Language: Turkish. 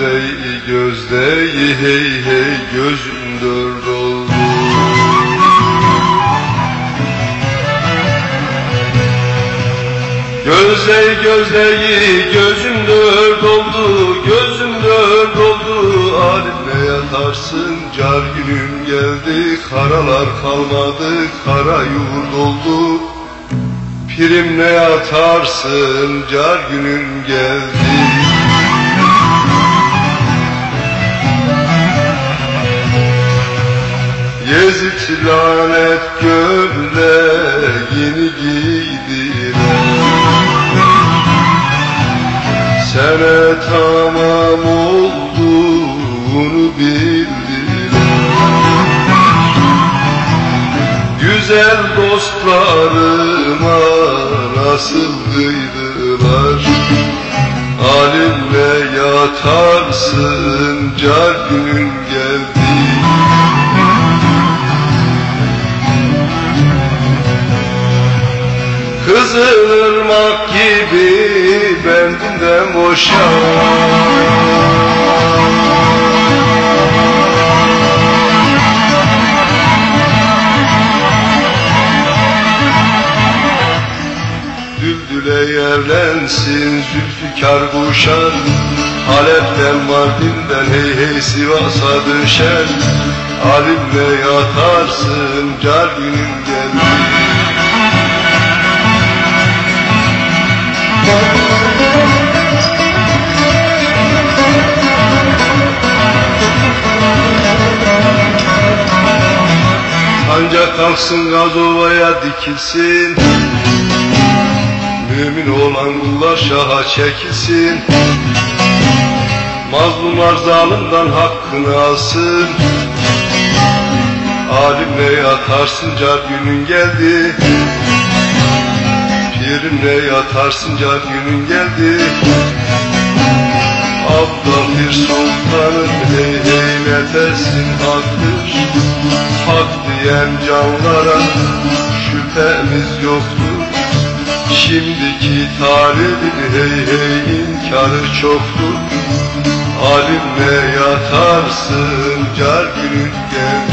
Gözdeyi gözdeyi hey hey gözüm dört oldu Gözdeyi gözdeyi gözüm dört oldu Gözüm dört oldu Halimle yatarsın car günüm geldi Karalar kalmadı kara yurt oldu Primle yatarsın car günün geldi Yezid lanet gömleğini giydiler Sene tamam olduğunu bildiler Güzel dostlarıma nasıl kıydılar. Halimle yatarsın car günün geldi Kızılırmak gibi bendinden boşan Düldüle yerlensin zülfikar kuşan. Halep'ten Mardin'den hey hey Sivas'a düşer Alimle yatarsın car günün geldi Ancak kalksın gazovaya dikilsin. Mümin olan kullar şaha çekilsin. Mazlumlar zalimden hakkını alsın. Alimle yatarsın car günün geldi Pirimle yatarsın car günün geldi. Abdal bir sultanın hey hey nefesin haktır. Hak diyen canlara şüphemiz yoktur. Şimdiki talibin hey hey inkarı çoktur. Alimle yatarsın car günün geldi